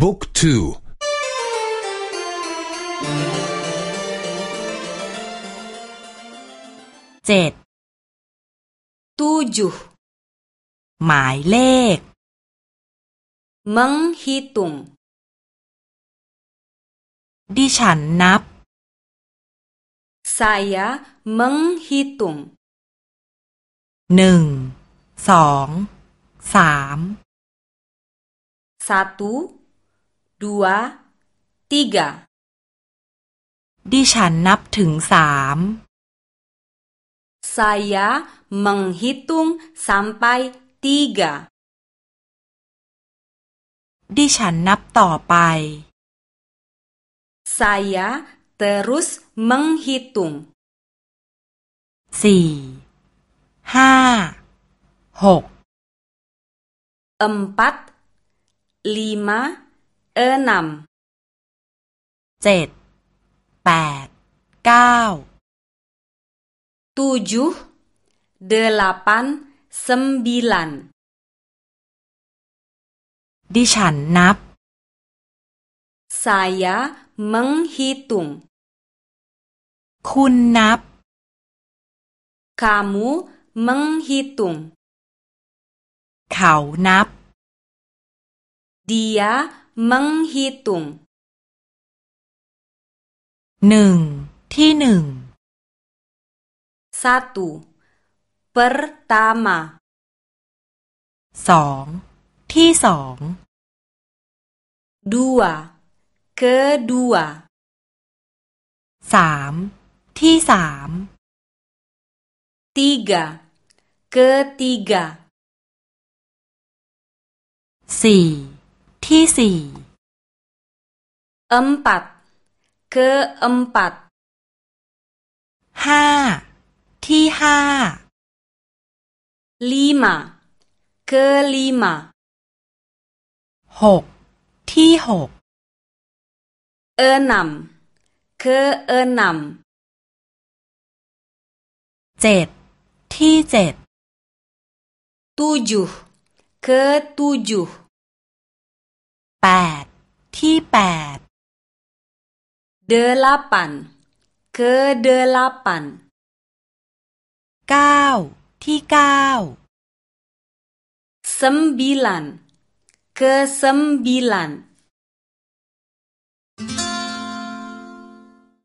บุ๊กทูเจ็ดตูจูหมายเลขมังฮิตุงดิฉันนับสาย a m e n g h i t u หนึ่งสองสามสาตู dua tiga ดิฉันนับถึงสาม saya menghitung sampai tiga ดิฉันนับต่อไป saya terus menghitung สี่ ห้าหก empat lima เอ่นำเจ็ด แปด เก้าตูจูเดลาปันสมบิลัน ดิฉันนับสายะมังฮิตุงคุณนับคามูมังฮิตุงเขานับเดียมังฮิตุงหนึ่งที่หนึ่งซาตูเปิร์ตามาสองที่สองดัวเกดัวสามที่สามทีกาเกทีกาสี่ที่สี่เอ็มปัดคือเอ็มปัด ห้า ที่ห้า ลีมาคือลีมาหก ที่หก เออนมคือเออนมเจ็ดที่เจ็ดตูจูคือตูจูแปดที่แปด delapan ke delapan เก้าที่เก้า sembilan ke sembilan